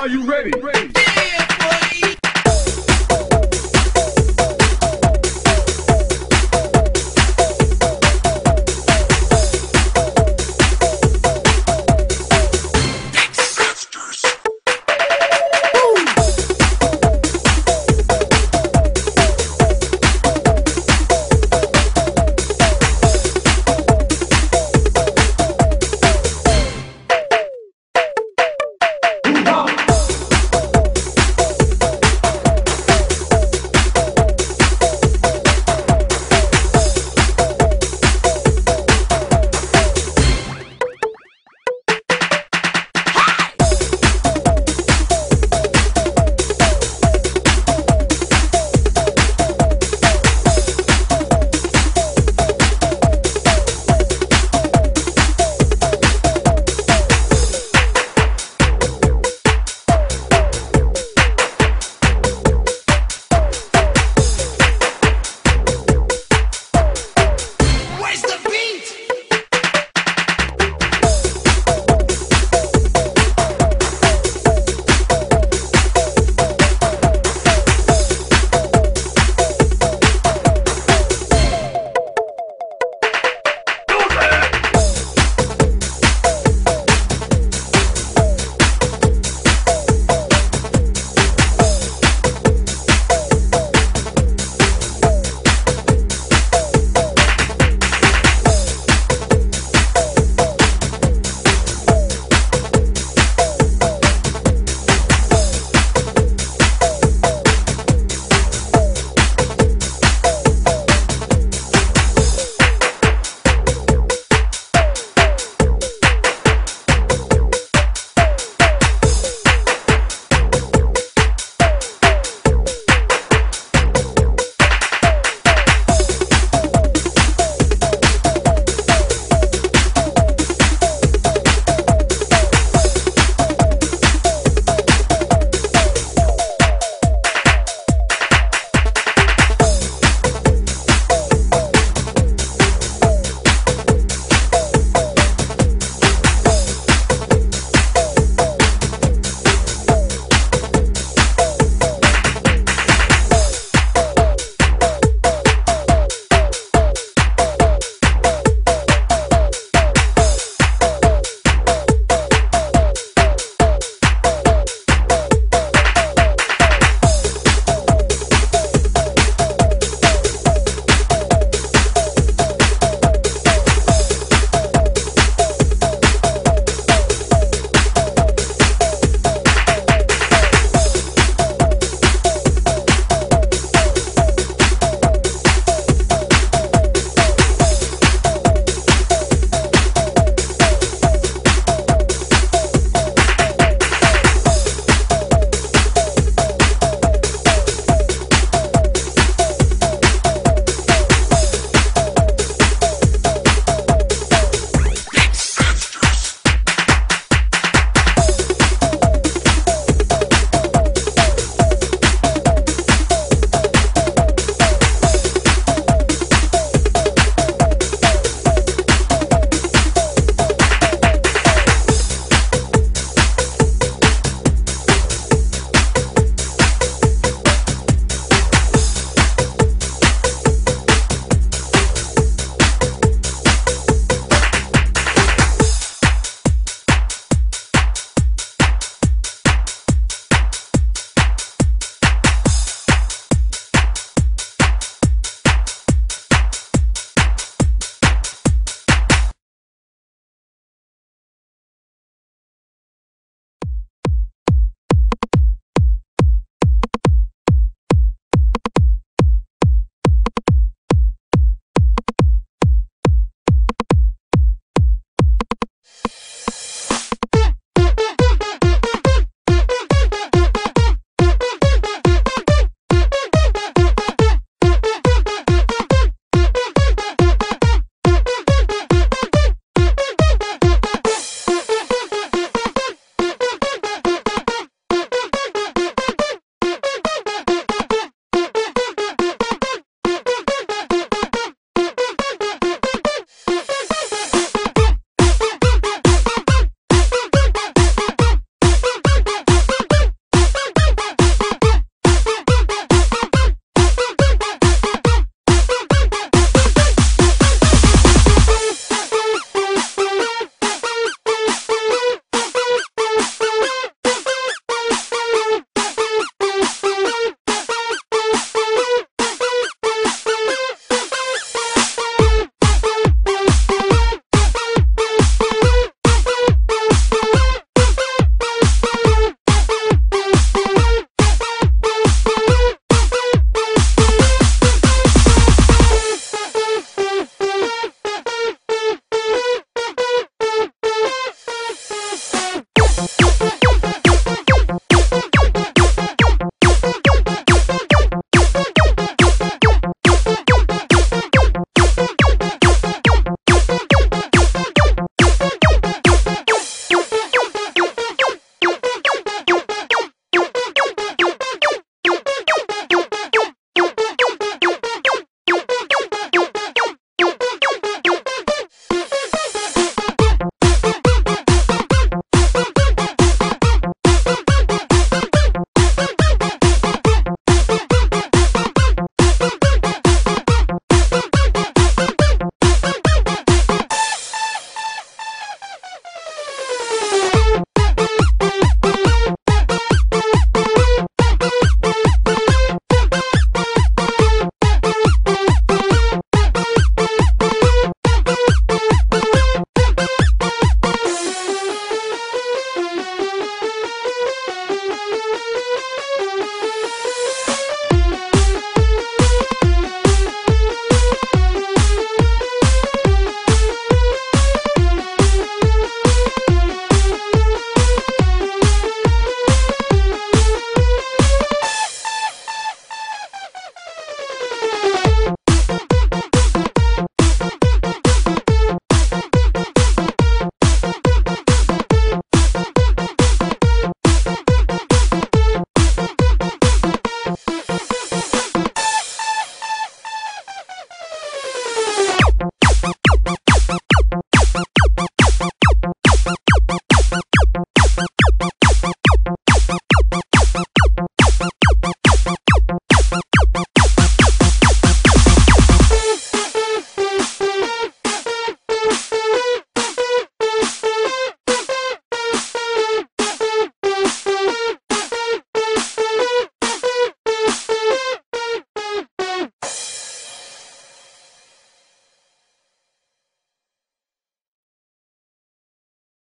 Are you ready? ready.